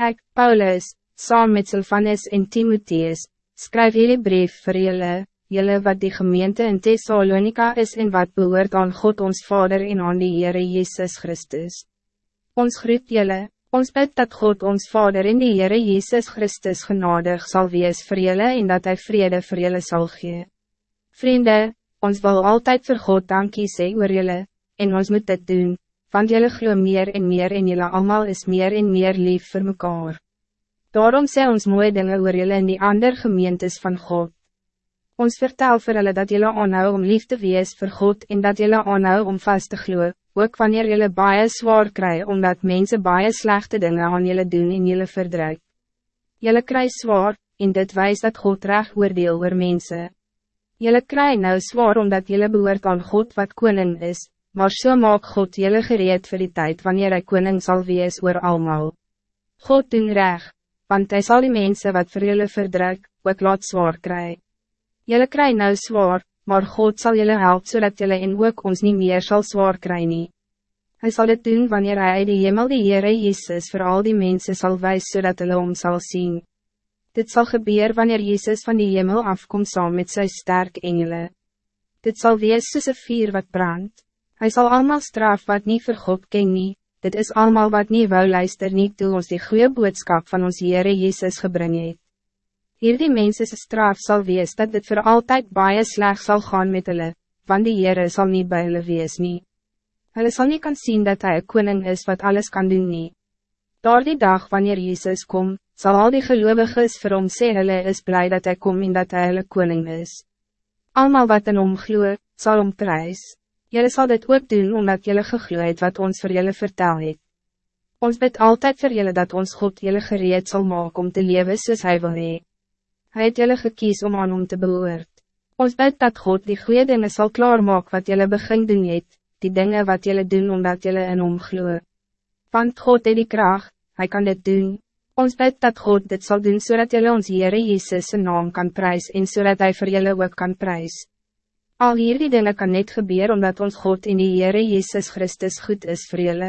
Ik, Paulus, saam met Sylvanus en Timotheus, skryf jullie brief vir julle, julle wat die gemeente in Thessalonica is en wat behoort aan God ons Vader en aan die Heere Jezus Christus. Ons groet julle, ons bid dat God ons Vader en die Heere Jezus Christus genadig zal wees vir julle en dat hij vrede vir julle sal gee. Vrienden, ons wil altijd vir God dankie sê oor julle, en ons moet dit doen, want jullie glo meer en meer en jullie allemaal is meer en meer lief voor mekaar. Daarom sê ons mooie dingen oor jullie in die ander gemeentes van God. Ons vertel vir hulle dat jullie aanhou om lief te wees voor God en dat jullie aanhou om vast te glo, ook wanneer jullie baie zwaar kry omdat mensen baie slechte dingen aan jullie doen en jullie verdruk. Jullie kry zwaar, en dit wijst dat God recht oordeel oor mense. Jullie kry nou zwaar omdat jullie behoort aan God wat koning is, maar so maak God jelle gereed voor die tijd wanneer hij koning zal wees oor almal. God doen reg, want hij zal die mensen wat voor jullie verdruk, ook laat zwaar kry. Jelle kry nou zwaar, maar God zal jullie helpen zodat jullie in ook ons niet meer zal zwaar kry nie. Hij zal het doen wanneer uit die hemel die Heere Jezus voor al die mensen zal wijzen zodat hulle om zal zien. Dit zal gebeuren wanneer Jezus van die hemel afkomt saam met zijn sterk engelen. Dit zal wees soos een vier wat brandt. Hij zal allemaal straf wat niet vir God ken nie, dit is allemaal wat niet wou luister nie toe ons die goede boodskap van ons Heere Jezus gebring het. Hierdie mense straf zal wees dat dit voor altijd baie sleg zal gaan met hulle, want die Heere sal nie by hulle wees nie. Hulle sal nie kan zien dat hij een koning is wat alles kan doen nie. Door die dag wanneer Jezus kom, zal al die gelovigen vir hom sê hulle is blij dat hij kom en dat hij hulle koning is. Almal wat in hom gloe, sal hom prijs. Jullie zal dit ook doen omdat jullie gegloeid wat ons voor jullie vertel het. Ons bid altijd voor jullie dat ons God jullie gereed zal maken om te leven soos hy wil hee. Hy het jullie gekies om aan hom te behoort. Ons bid dat God die goede dingen zal klaarmaken wat jullie begin doen het, die dingen wat jullie doen omdat jullie in hom gloe. Want God het die kracht, hij kan dit doen. Ons bid dat God dit zal doen zodat jullie ons Heere Jezus naam kan prijs en zodat hij voor jullie ook kan prijs. Al hierdie dinge kan net gebeuren omdat ons God in die Heere Jezus Christus goed is vir julle.